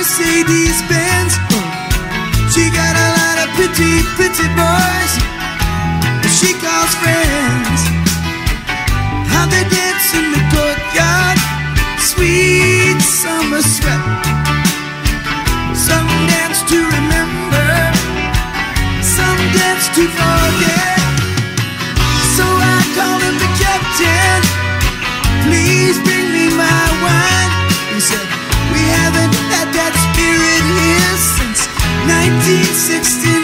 Mercedes Benz. She got a lot of pretty, pretty boys. She calls friends. How they dance in the courtyard. Sweet summer sweat. Some dance to remember. Some dance to forget. So I called him the captain. Please bring me my wine. He said, that spirit here since 1969.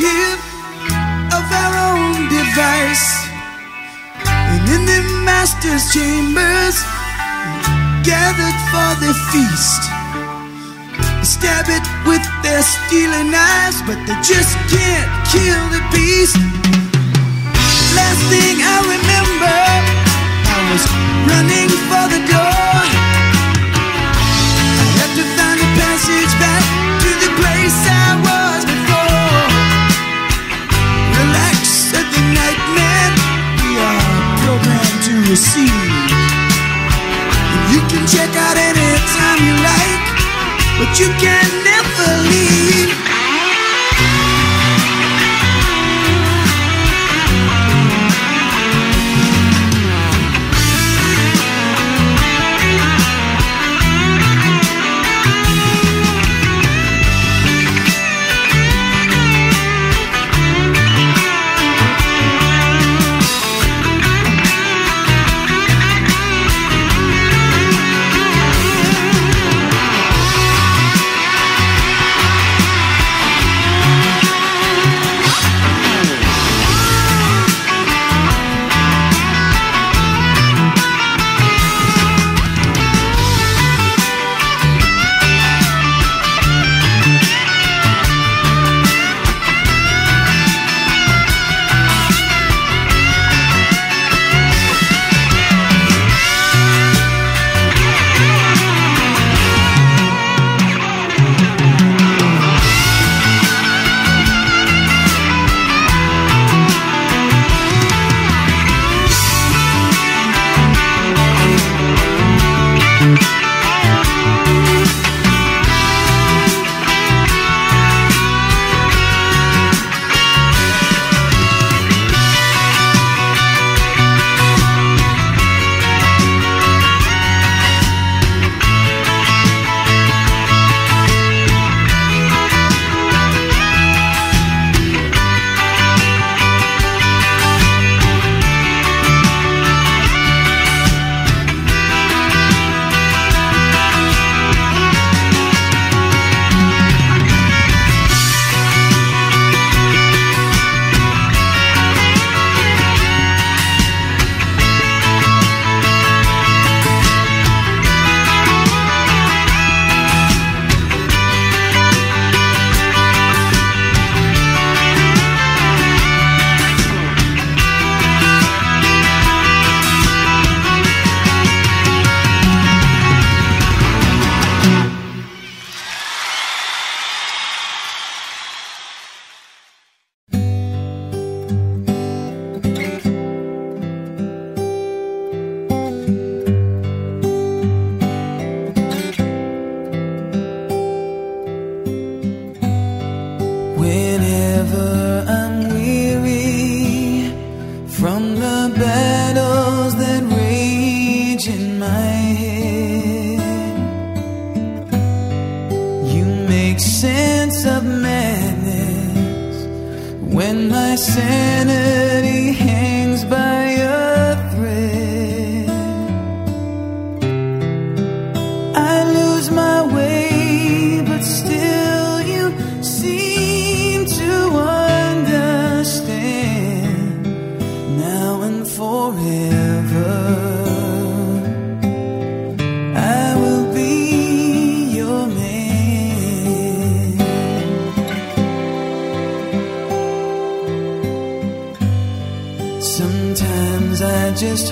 Prisoners of our own device. And in the master's chambers, gathered for the feast. Stab it with their stealing knives, but they just can't kill the beast. Last thing I remember, I was running for the door. I had to find a passage back to the place I was said the nightman. We are programmed to receive. And you can check out anytime you like, but you can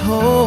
hold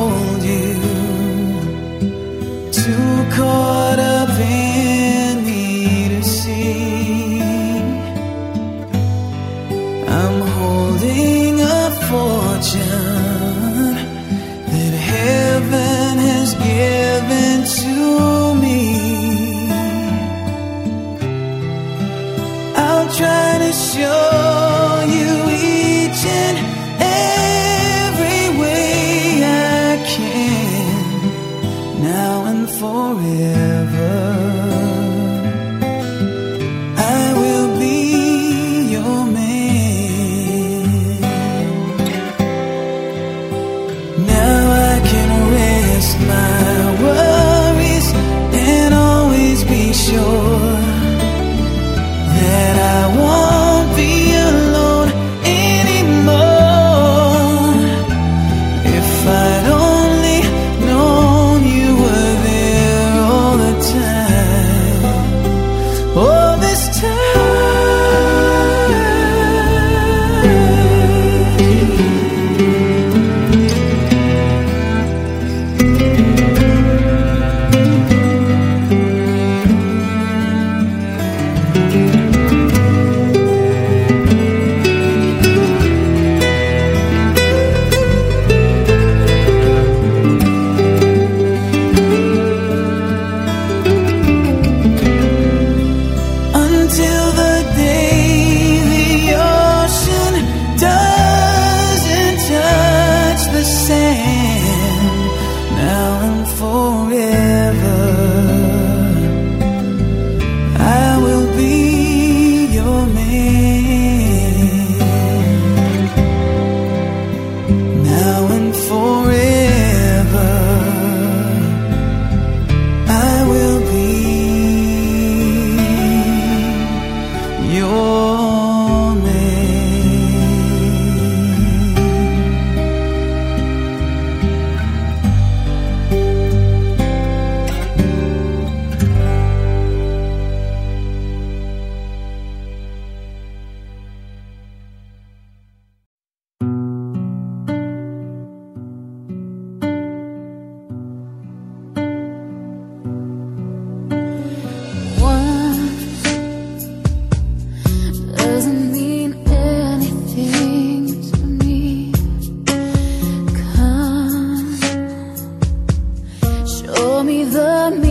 me the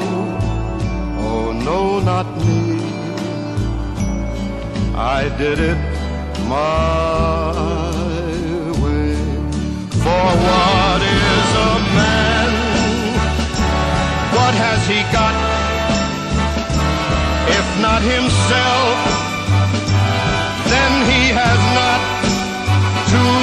not me. I did it my way. For what is a man? What has he got? If not himself, then he has not to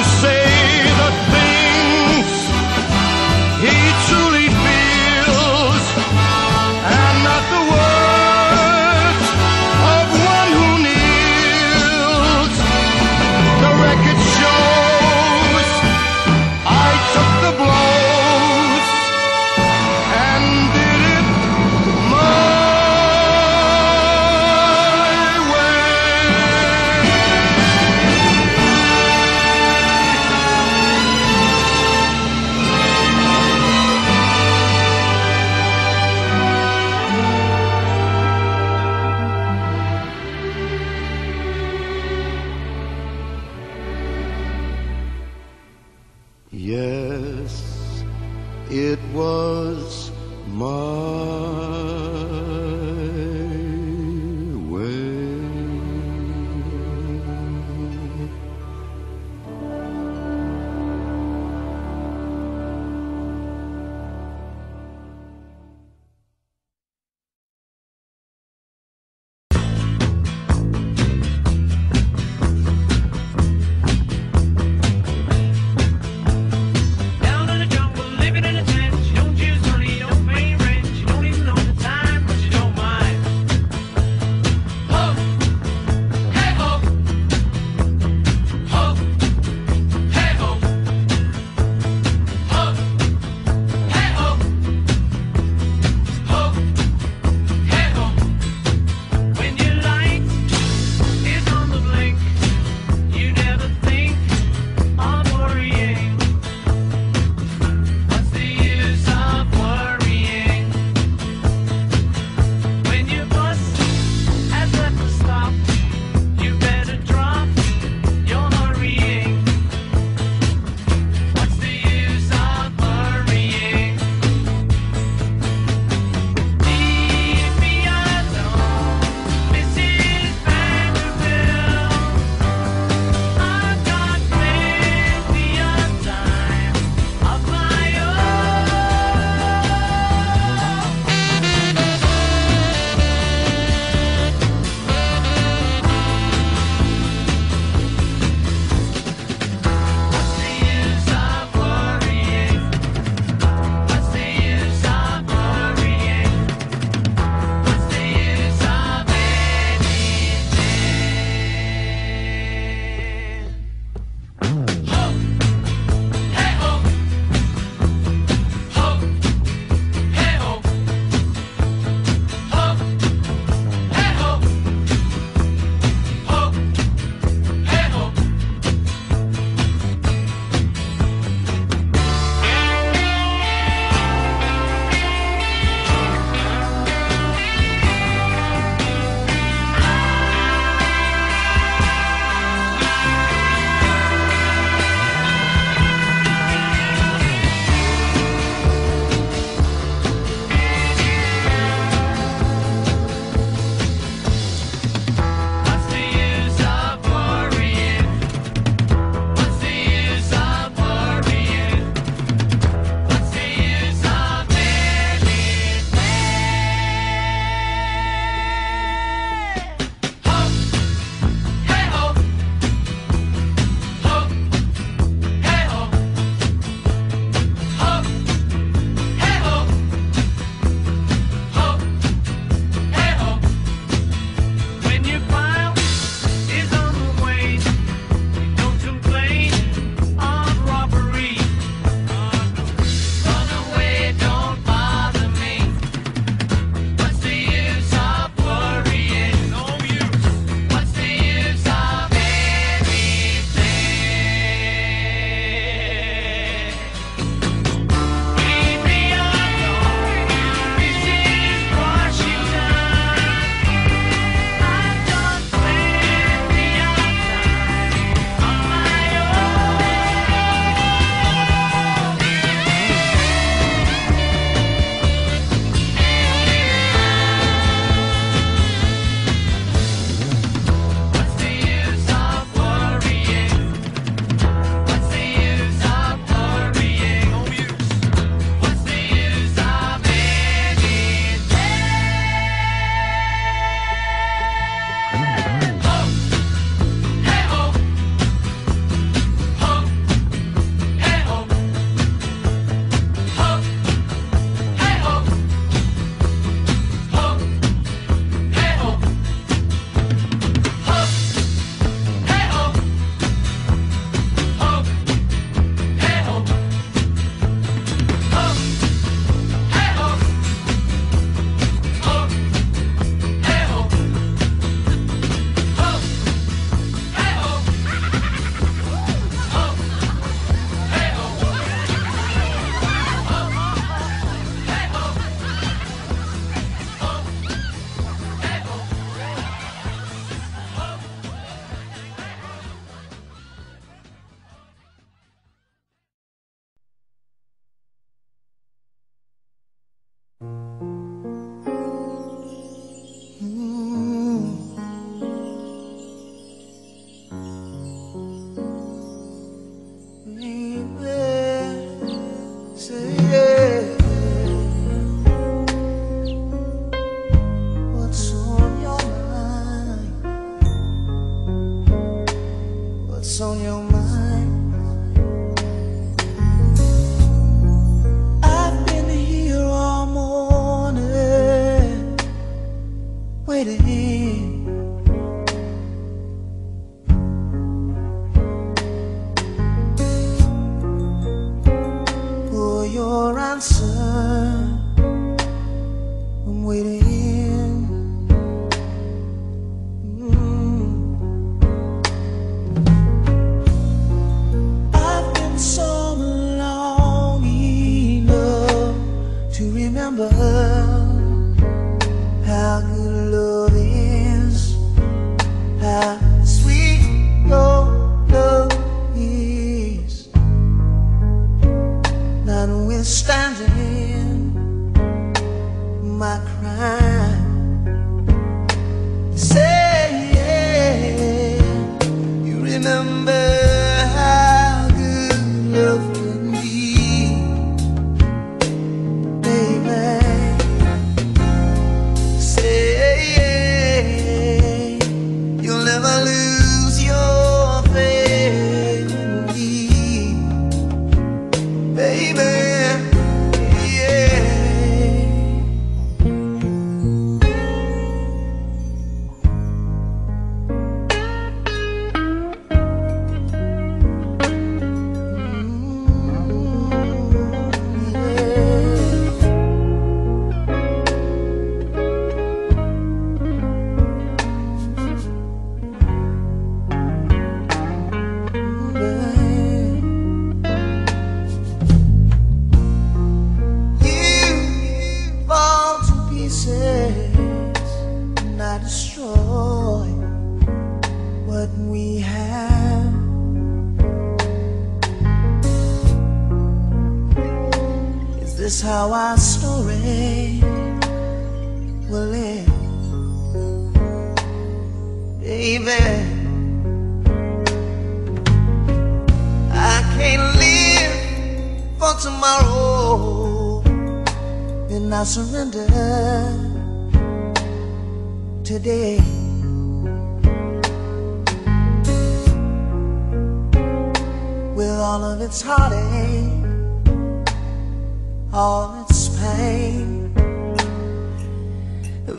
pain,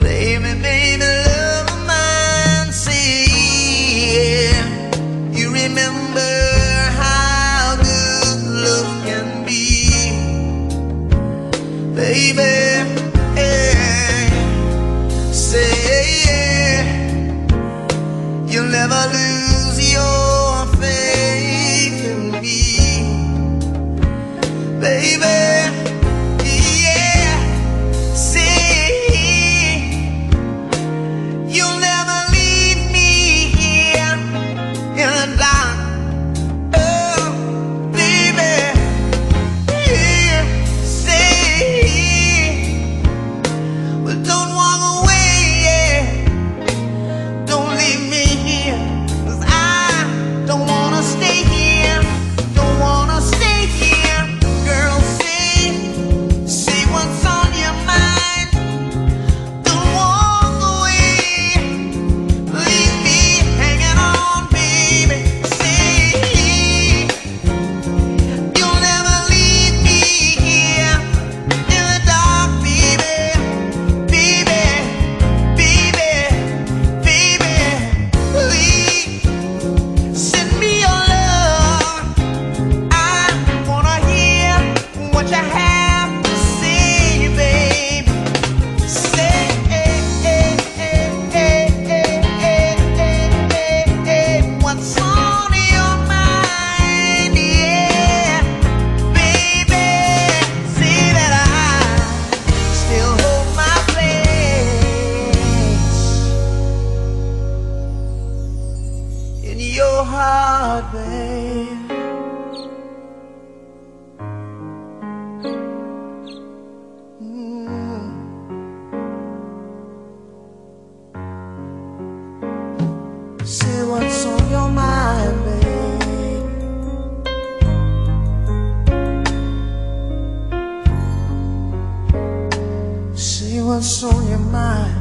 baby, baby, what's on your mind,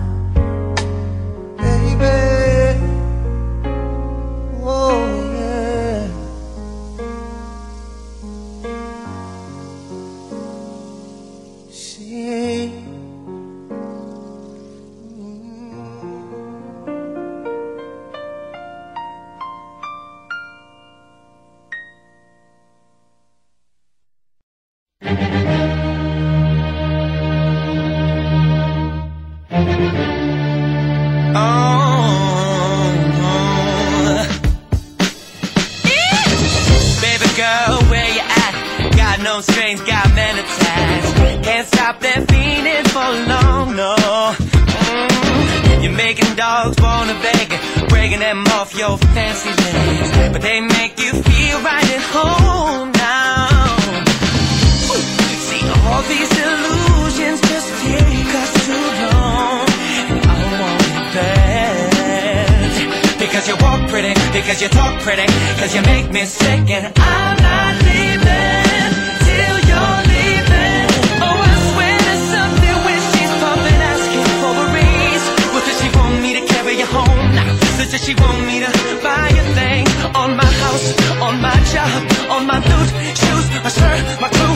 make you feel right at home now. See, all these illusions just take us too long. And I want it bad. Because you walk pretty, because you talk pretty, because you make me sick, and I'm not leaving till you're leaving. Oh, I swear there's something when she's pumping, asking for a raise. Well, does she want me to carry you home now? Does she want me to on my job, on my loot, shoes, my shirt, my crew,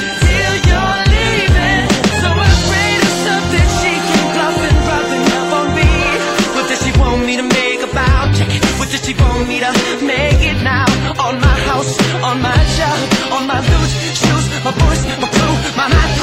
that she want me to make it now On my house, on my job, on my boots, shoes, my voice, my clue, my mind